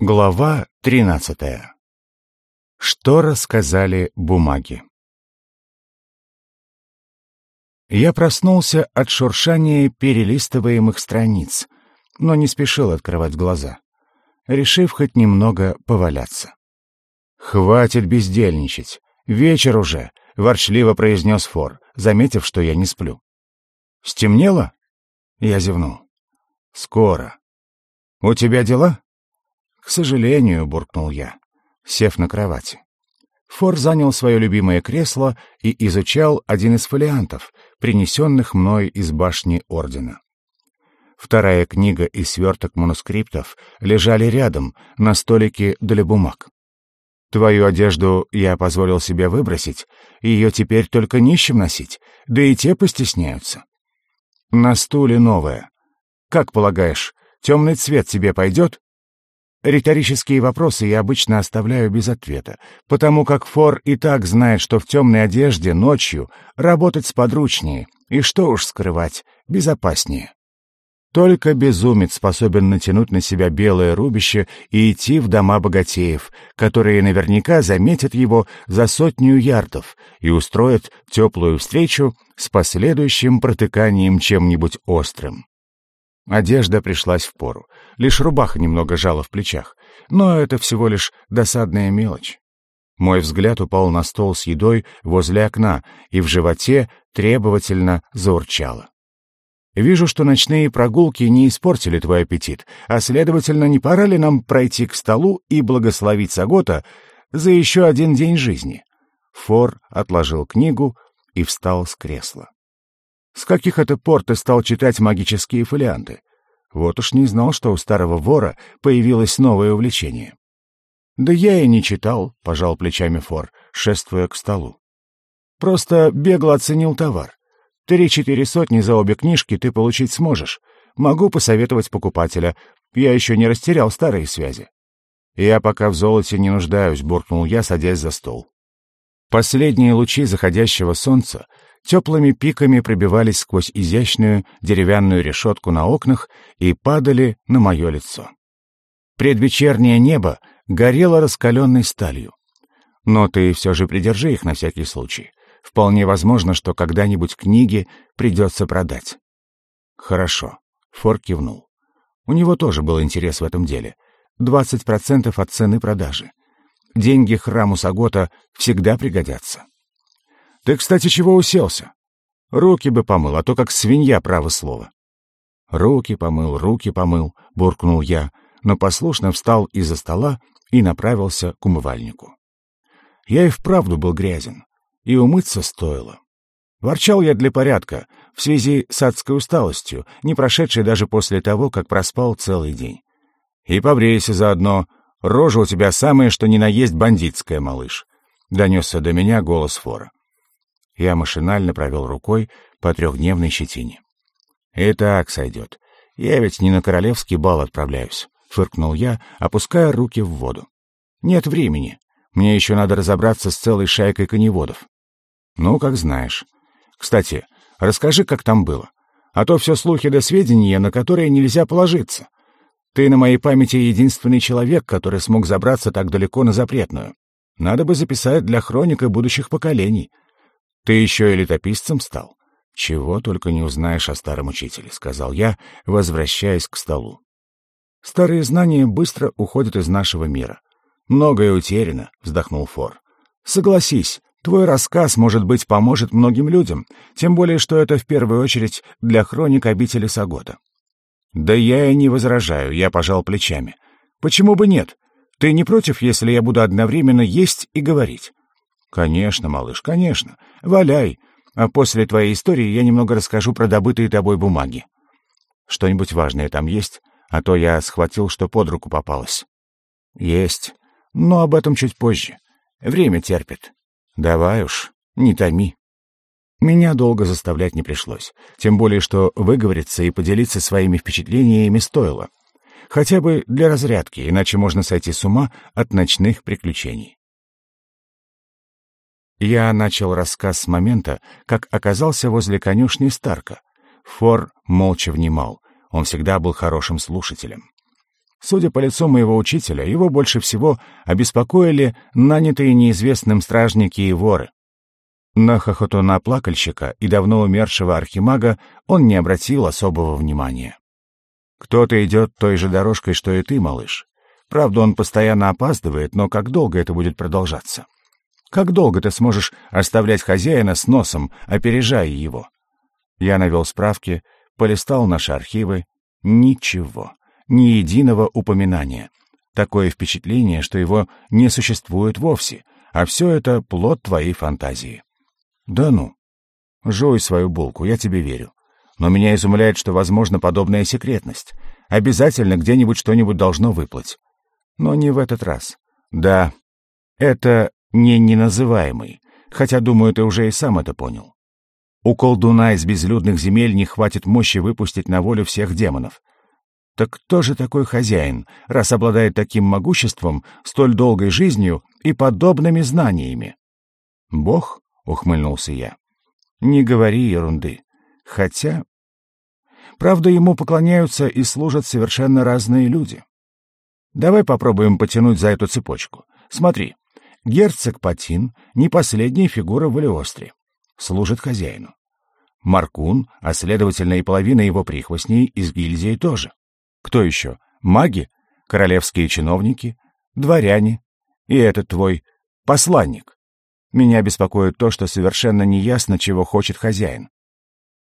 Глава тринадцатая. Что рассказали бумаги? Я проснулся от шуршания перелистываемых страниц, но не спешил открывать глаза, решив хоть немного поваляться. «Хватит бездельничать. Вечер уже», — ворчливо произнес Фор, заметив, что я не сплю. «Стемнело?» Я зевнул. «Скоро. У тебя дела?» «К сожалению», — буркнул я, сев на кровати. Фор занял свое любимое кресло и изучал один из фолиантов, принесенных мной из башни Ордена. Вторая книга и сверток манускриптов лежали рядом, на столике для бумаг. Твою одежду я позволил себе выбросить, ее теперь только нищим носить, да и те постесняются. На стуле новая. Как полагаешь, темный цвет тебе пойдет? Риторические вопросы я обычно оставляю без ответа, потому как Фор и так знает, что в темной одежде ночью работать сподручнее, и что уж скрывать, безопаснее. Только безумец способен натянуть на себя белое рубище и идти в дома богатеев, которые наверняка заметят его за сотню ярдов и устроят теплую встречу с последующим протыканием чем-нибудь острым. Одежда пришлась в пору. Лишь рубаха немного жала в плечах. Но это всего лишь досадная мелочь. Мой взгляд упал на стол с едой возле окна, и в животе требовательно заурчало. Вижу, что ночные прогулки не испортили твой аппетит, а, следовательно, не пора ли нам пройти к столу и благословить Сагота за еще один день жизни? Фор отложил книгу и встал с кресла. С каких это пор ты стал читать магические фолианты? Вот уж не знал, что у старого вора появилось новое увлечение. Да я и не читал, пожал плечами Фор, шествуя к столу. Просто бегло оценил товар. Три-четыре сотни за обе книжки ты получить сможешь. Могу посоветовать покупателя. Я еще не растерял старые связи. Я пока в золоте не нуждаюсь, буркнул я, садясь за стол. Последние лучи заходящего солнца теплыми пиками пробивались сквозь изящную деревянную решетку на окнах и падали на мое лицо. Предвечернее небо горело раскаленной сталью. Но ты все же придержи их на всякий случай. Вполне возможно, что когда-нибудь книги придется продать. Хорошо. Фор кивнул. У него тоже был интерес в этом деле. 20% от цены продажи. Деньги храму Сагота всегда пригодятся. Ты, кстати, чего уселся? Руки бы помыл, а то как свинья, право слово. Руки помыл, руки помыл, буркнул я, но послушно встал из-за стола и направился к умывальнику. Я и вправду был грязен, и умыться стоило. Ворчал я для порядка, в связи с адской усталостью, не прошедшей даже после того, как проспал целый день. И побрейся заодно, рожа у тебя самая, что ни на есть бандитская, малыш. Донесся до меня голос Фора. Я машинально провел рукой по трехдневной щетине. «И так сойдет. Я ведь не на королевский бал отправляюсь», — фыркнул я, опуская руки в воду. «Нет времени. Мне еще надо разобраться с целой шайкой коневодов». «Ну, как знаешь. Кстати, расскажи, как там было. А то все слухи до сведения, на которые нельзя положиться. Ты на моей памяти единственный человек, который смог забраться так далеко на запретную. Надо бы записать для хроника будущих поколений. Ты еще и летописцем стал? Чего только не узнаешь о старом учителе, сказал я, возвращаясь к столу. Старые знания быстро уходят из нашего мира. Многое утеряно, вздохнул Фор. Согласись, твой рассказ, может быть, поможет многим людям, тем более, что это в первую очередь для хроник обители Сагота. Да я и не возражаю, я пожал плечами. Почему бы нет? Ты не против, если я буду одновременно есть и говорить? «Конечно, малыш, конечно. Валяй. А после твоей истории я немного расскажу про добытые тобой бумаги. Что-нибудь важное там есть? А то я схватил, что под руку попалось». «Есть. Но об этом чуть позже. Время терпит. Давай уж, не томи». Меня долго заставлять не пришлось, тем более что выговориться и поделиться своими впечатлениями стоило. Хотя бы для разрядки, иначе можно сойти с ума от ночных приключений. Я начал рассказ с момента, как оказался возле конюшни Старка. Фор молча внимал. Он всегда был хорошим слушателем. Судя по лицу моего учителя, его больше всего обеспокоили нанятые неизвестным стражники и воры. На хохотуна плакальщика и давно умершего архимага он не обратил особого внимания. «Кто-то идет той же дорожкой, что и ты, малыш. Правда, он постоянно опаздывает, но как долго это будет продолжаться? Как долго ты сможешь оставлять хозяина с носом, опережая его?» Я навел справки, полистал наши архивы. Ничего ни единого упоминания. Такое впечатление, что его не существует вовсе, а все это плод твоей фантазии. Да ну. Жуй свою булку, я тебе верю. Но меня изумляет, что возможна подобная секретность. Обязательно где-нибудь что-нибудь должно выплыть. Но не в этот раз. Да, это не неназываемый, хотя, думаю, ты уже и сам это понял. У колдуна из безлюдных земель не хватит мощи выпустить на волю всех демонов. Так кто же такой хозяин, раз обладает таким могуществом, столь долгой жизнью и подобными знаниями? Бог, ухмыльнулся я. Не говори ерунды. Хотя... Правда, ему поклоняются и служат совершенно разные люди. Давай попробуем потянуть за эту цепочку. Смотри, герцог Патин — не последняя фигура в Валиостре. Служит хозяину. Маркун, а следовательно и половина его прихвостней из гильдии тоже. Кто еще? Маги? Королевские чиновники? Дворяне? И этот твой посланник? Меня беспокоит то, что совершенно неясно, чего хочет хозяин.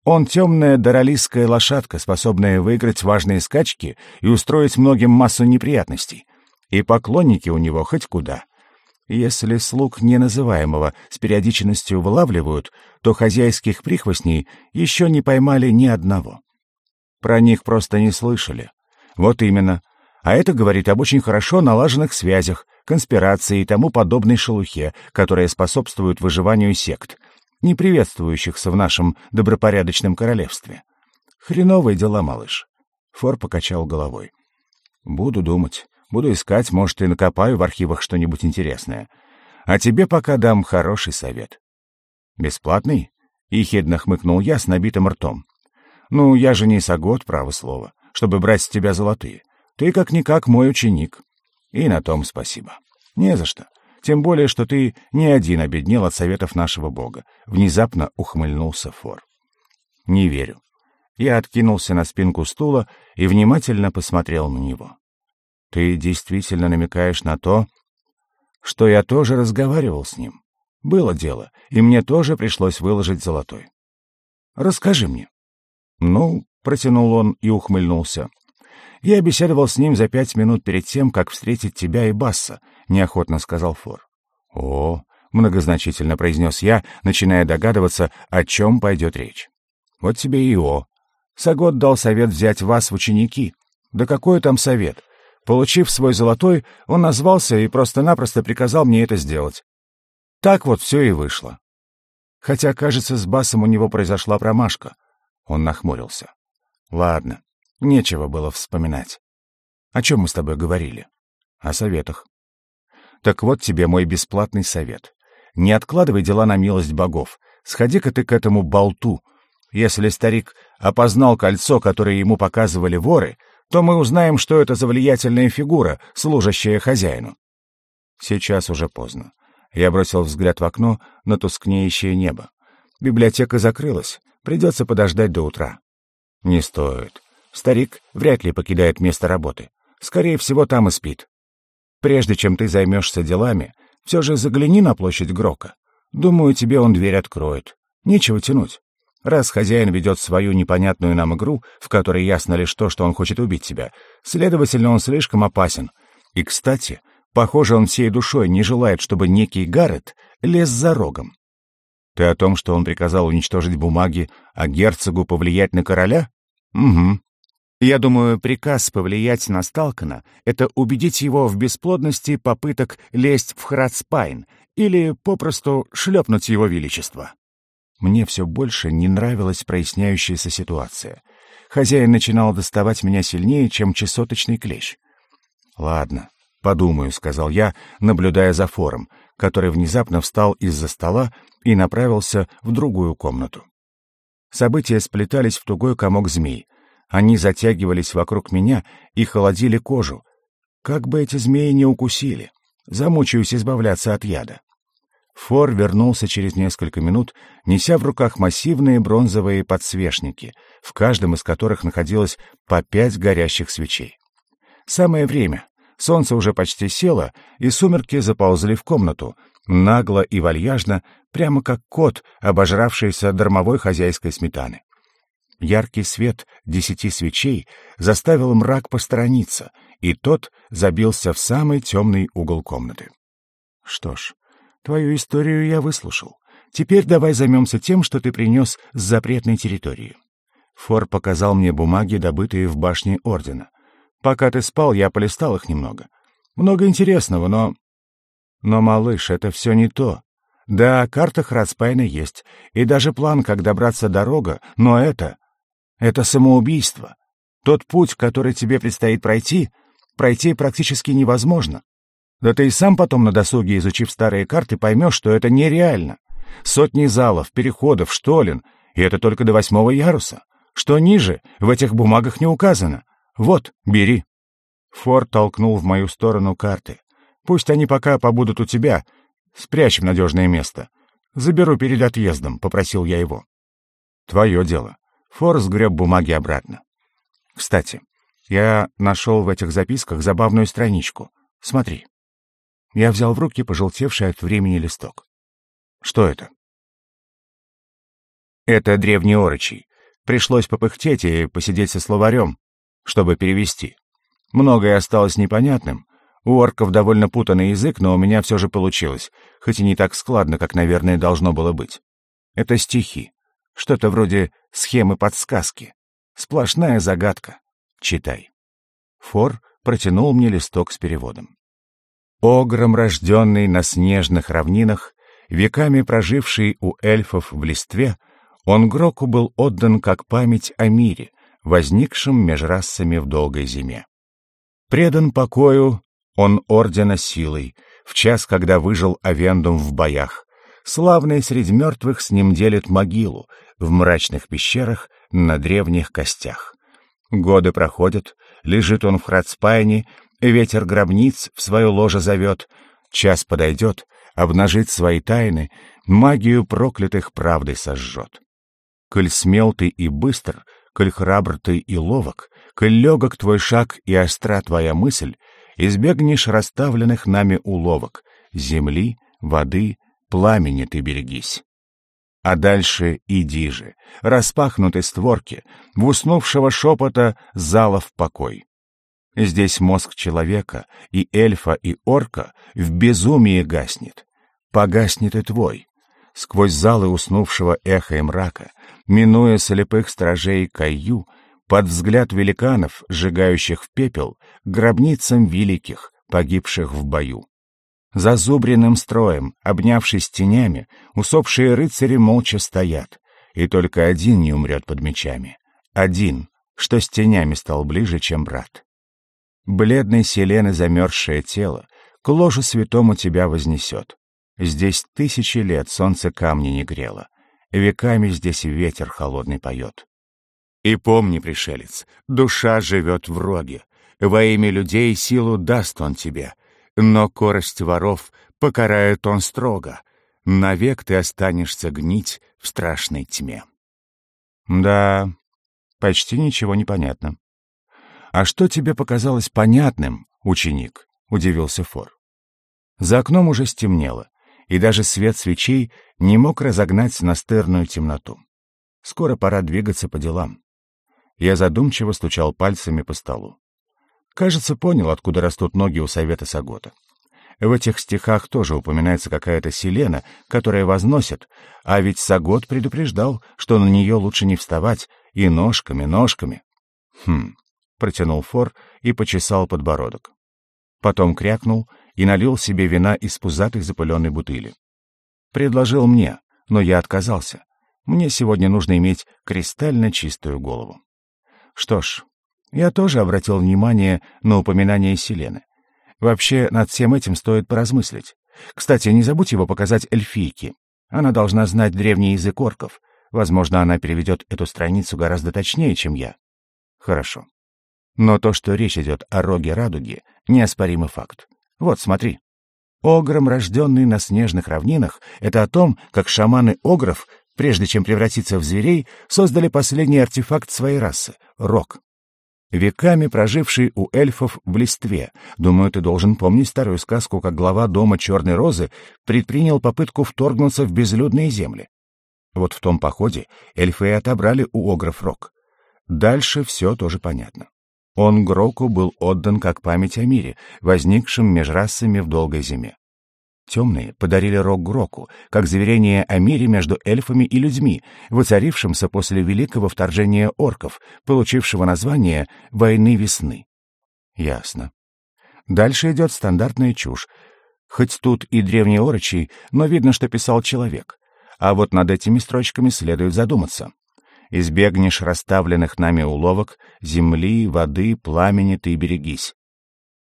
Он темная доролистская лошадка, способная выиграть важные скачки и устроить многим массу неприятностей. И поклонники у него хоть куда. Если слуг неназываемого с периодичностью вылавливают, то хозяйских прихвостней еще не поймали ни одного. Про них просто не слышали. Вот именно. А это говорит об очень хорошо налаженных связях, конспирации и тому подобной шелухе, которая способствует выживанию сект, не приветствующихся в нашем добропорядочном королевстве. Хреновые дела, малыш. Фор покачал головой. Буду думать. Буду искать, может, и накопаю в архивах что-нибудь интересное. А тебе пока дам хороший совет. Бесплатный? Ехидно хмыкнул я с набитым ртом. Ну, я же не сагот, право слово чтобы брать с тебя золотые. Ты как-никак мой ученик. И на том спасибо. Не за что. Тем более, что ты не один обеднел от советов нашего бога. Внезапно ухмыльнулся Фор. Не верю. Я откинулся на спинку стула и внимательно посмотрел на него. Ты действительно намекаешь на то, что я тоже разговаривал с ним. Было дело, и мне тоже пришлось выложить золотой. Расскажи мне. Ну, протянул он и ухмыльнулся. «Я беседовал с ним за пять минут перед тем, как встретить тебя и Басса», — неохотно сказал Фор. «О», — многозначительно произнес я, начиная догадываться, о чем пойдет речь. «Вот тебе и о. Сагот дал совет взять вас в ученики. Да какой там совет? Получив свой золотой, он назвался и просто-напросто приказал мне это сделать. Так вот все и вышло. Хотя, кажется, с Басом у него произошла промашка. Он нахмурился. Ладно, нечего было вспоминать. О чем мы с тобой говорили? О советах. Так вот тебе мой бесплатный совет. Не откладывай дела на милость богов. Сходи-ка ты к этому болту. Если старик опознал кольцо, которое ему показывали воры, то мы узнаем, что это за влиятельная фигура, служащая хозяину. Сейчас уже поздно. Я бросил взгляд в окно на тускнеющее небо. Библиотека закрылась. Придется подождать до утра. Не стоит. Старик вряд ли покидает место работы. Скорее всего, там и спит. Прежде чем ты займешься делами, все же загляни на площадь Грока. Думаю, тебе он дверь откроет. Нечего тянуть. Раз хозяин ведет свою непонятную нам игру, в которой ясно лишь то, что он хочет убить тебя, следовательно, он слишком опасен. И, кстати, похоже, он всей душой не желает, чтобы некий Гаррет лез за рогом. Ты о том, что он приказал уничтожить бумаги, а герцогу повлиять на короля? Угу. Я думаю, приказ повлиять на Сталкана — это убедить его в бесплодности попыток лезть в Храдспайн или попросту шлепнуть его величество. Мне все больше не нравилась проясняющаяся ситуация. Хозяин начинал доставать меня сильнее, чем чесоточный клещ. «Ладно, подумаю», — сказал я, наблюдая за фором, который внезапно встал из-за стола и направился в другую комнату. События сплетались в тугой комок змей. Они затягивались вокруг меня и холодили кожу. Как бы эти змеи не укусили. Замучаюсь избавляться от яда. Фор вернулся через несколько минут, неся в руках массивные бронзовые подсвечники, в каждом из которых находилось по пять горящих свечей. Самое время. Солнце уже почти село, и сумерки заползли в комнату, нагло и вальяжно, прямо как кот, обожравшийся дармовой хозяйской сметаны. Яркий свет десяти свечей заставил мрак посторониться, и тот забился в самый темный угол комнаты. Что ж, твою историю я выслушал. Теперь давай займемся тем, что ты принес с запретной территории. Фор показал мне бумаги, добытые в башне Ордена. Пока ты спал, я полистал их немного. Много интересного, но... Но, малыш, это все не то. Да, карта Храдспайна есть, и даже план, как добраться дорога, но это... Это самоубийство. Тот путь, который тебе предстоит пройти, пройти практически невозможно. Да ты и сам потом на досуге, изучив старые карты, поймешь, что это нереально. Сотни залов, переходов, штолен, и это только до восьмого яруса. Что ниже, в этих бумагах не указано. Вот, бери. Форд толкнул в мою сторону карты. Пусть они пока побудут у тебя. Спрячь в надежное место. Заберу перед отъездом, — попросил я его. Твое дело. Форс греб бумаги обратно. Кстати, я нашел в этих записках забавную страничку. Смотри. Я взял в руки пожелтевший от времени листок. Что это? Это древний орочий. Пришлось попыхтеть и посидеть со словарем, чтобы перевести. Многое осталось непонятным. У орков довольно путанный язык, но у меня все же получилось, хоть и не так складно, как, наверное, должно было быть. Это стихи. Что-то вроде схемы подсказки. Сплошная загадка. Читай. Фор протянул мне листок с переводом. Огром, рожденный на снежных равнинах, веками проживший у эльфов в листве, он Гроку был отдан как память о мире, возникшем меж расами в долгой зиме. Предан покою он ордена силой, в час, когда выжил Авендум в боях. Славный среди мертвых с ним делит могилу в мрачных пещерах на древних костях. Годы проходят, лежит он в Храдспайне, ветер гробниц в свое ложе зовет. Час подойдет, обнажит свои тайны, магию проклятых правдой сожжет. Коль смел ты и быстр, коль храбр ты и ловок, коль легок твой шаг и остра твоя мысль, избегнешь расставленных нами уловок, земли, воды, пламени ты берегись. А дальше иди же, распахнуты створки, в уснувшего шепота зала в покой. Здесь мозг человека, и эльфа, и орка в безумии гаснет. Погаснет и твой. Сквозь залы уснувшего эха и мрака, минуя слепых стражей Каю, под взгляд великанов, сжигающих в пепел, гробницам великих, погибших в бою. Зазубренным строем, обнявшись тенями, усопшие рыцари молча стоят, и только один не умрет под мечами. Один, что с тенями стал ближе, чем брат. Бледной селены замерзшее тело к ложу святому тебя вознесет. Здесь тысячи лет солнце камни не грело, веками здесь ветер холодный поет. И помни, пришелец, душа живет в роге, во имя людей силу даст он тебе — но корость воров покарает он строго. Навек ты останешься гнить в страшной тьме. Да, почти ничего не понятно. А что тебе показалось понятным, ученик? Удивился Фор. За окном уже стемнело, и даже свет свечей не мог разогнать настырную темноту. Скоро пора двигаться по делам. Я задумчиво стучал пальцами по столу. Кажется, понял, откуда растут ноги у Совета Сагота. В этих стихах тоже упоминается какая-то селена, которая возносит, а ведь Сагот предупреждал, что на нее лучше не вставать, и ножками, ножками. Хм, протянул Фор и почесал подбородок. Потом крякнул и налил себе вина из пузатой запыленной бутыли. Предложил мне, но я отказался. Мне сегодня нужно иметь кристально чистую голову. Что ж, я тоже обратил внимание на упоминание Селены. Вообще, над всем этим стоит поразмыслить. Кстати, не забудь его показать эльфийке. Она должна знать древний язык орков. Возможно, она переведет эту страницу гораздо точнее, чем я. Хорошо. Но то, что речь идет о роге радуги, неоспоримый факт. Вот, смотри. Огром, рожденный на снежных равнинах, это о том, как шаманы огров, прежде чем превратиться в зверей, создали последний артефакт своей расы — рог. Веками проживший у эльфов в листве. Думаю, ты должен помнить старую сказку, как глава дома Черной Розы предпринял попытку вторгнуться в безлюдные земли. Вот в том походе эльфы и отобрали у огров рог. Дальше все тоже понятно. Он Гроку был отдан как память о мире, возникшем меж расами в долгой зиме. Темные подарили рог Гроку, как заверение о мире между эльфами и людьми, воцарившемся после великого вторжения орков, получившего название «Войны весны». Ясно. Дальше идет стандартная чушь. Хоть тут и древний орочий, но видно, что писал человек. А вот над этими строчками следует задуматься избегнешь расставленных нами уловок, земли, воды, пламени ты берегись.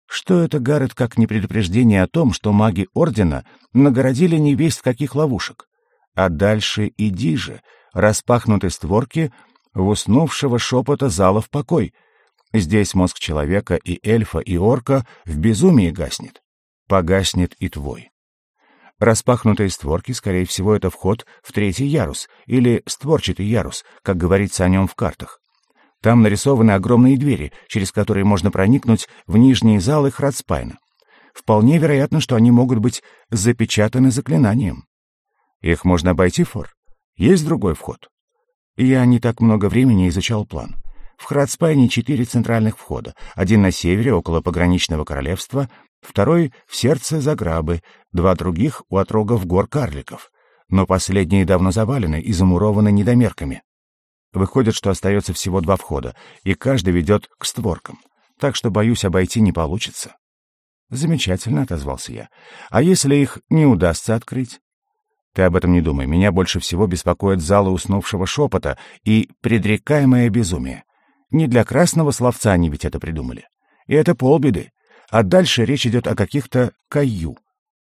Что это, Гаррет, как не предупреждение о том, что маги Ордена нагородили невесть каких ловушек? А дальше иди же, распахнуты створки в уснувшего шепота зала в покой. Здесь мозг человека и эльфа, и орка в безумии гаснет. Погаснет и твой. Распахнутые створки, скорее всего, это вход в третий ярус, или створчатый ярус, как говорится о нем в картах. Там нарисованы огромные двери, через которые можно проникнуть в нижние залы Храдспайна. Вполне вероятно, что они могут быть запечатаны заклинанием. Их можно обойти, Фор? Есть другой вход? Я не так много времени изучал план. В Храдспайне четыре центральных входа. Один на севере, около пограничного королевства, второй — в сердце Заграбы, два других — у отрогов гор карликов. Но последние давно завалены и замурованы недомерками. Выходит, что остается всего два входа, и каждый ведет к створкам. Так что, боюсь, обойти не получится. Замечательно, — отозвался я. А если их не удастся открыть? Ты об этом не думай. Меня больше всего беспокоит залы уснувшего шепота и предрекаемое безумие. Не для красного словца они ведь это придумали. И это полбеды. А дальше речь идет о каких-то каю.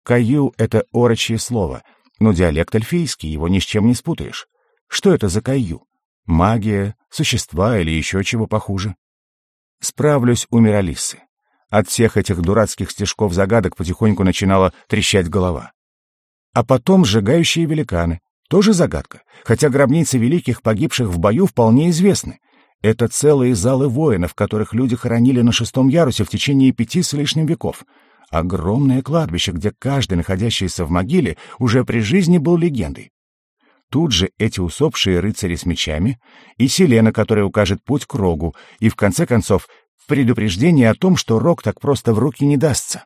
Каю — это орочье слово, но диалект эльфийский, его ни с чем не спутаешь. Что это за каю? Магия, существа или еще чего похуже? Справлюсь у Миралисы. От всех этих дурацких стежков загадок потихоньку начинала трещать голова. А потом сжигающие великаны. Тоже загадка, хотя гробницы великих, погибших в бою, вполне известны. Это целые залы воинов, которых люди хоронили на шестом ярусе в течение пяти с лишним веков. Огромное кладбище, где каждый, находящийся в могиле, уже при жизни был легендой. Тут же эти усопшие рыцари с мечами и Селена, которая укажет путь к рогу, и, в конце концов, предупреждение о том, что рог так просто в руки не дастся.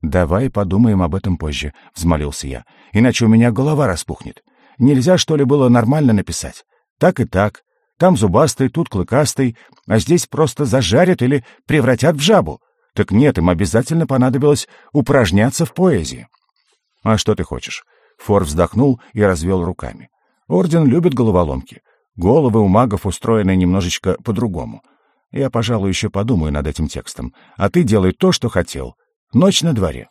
«Давай подумаем об этом позже», — взмолился я, — «иначе у меня голова распухнет. Нельзя, что ли, было нормально написать? Так и так, там зубастый, тут клыкастый, а здесь просто зажарят или превратят в жабу. Так нет, им обязательно понадобилось упражняться в поэзии. А что ты хочешь? Фор вздохнул и развел руками. Орден любит головоломки. Головы у магов устроены немножечко по-другому. Я, пожалуй, еще подумаю над этим текстом. А ты делай то, что хотел. Ночь на дворе.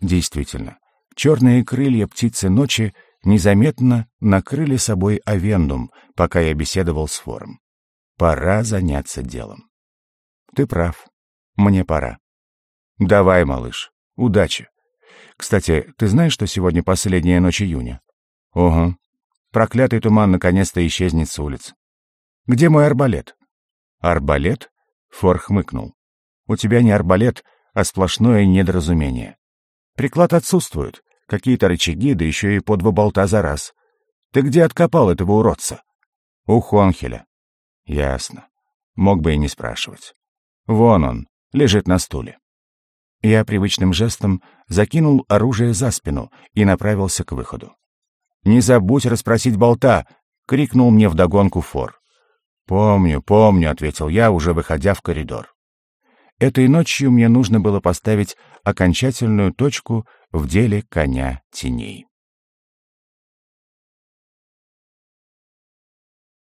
Действительно, черные крылья птицы ночи незаметно накрыли собой авендум, пока я беседовал с Фором. Пора заняться делом. Ты прав. Мне пора. Давай, малыш. Удачи. Кстати, ты знаешь, что сегодня последняя ночь июня? Ого. Проклятый туман наконец-то исчезнет с улиц. Где мой арбалет? Арбалет? Фор хмыкнул. У тебя не арбалет, а сплошное недоразумение. Приклад отсутствует. Какие-то рычаги, да еще и по два болта за раз. Ты где откопал этого уродца? У Хонхеля. Ясно. Мог бы и не спрашивать. Вон он, лежит на стуле. Я привычным жестом закинул оружие за спину и направился к выходу. «Не забудь расспросить болта!» — крикнул мне вдогонку Фор. «Помню, помню», — ответил я, уже выходя в коридор. Этой ночью мне нужно было поставить окончательную точку в деле коня теней.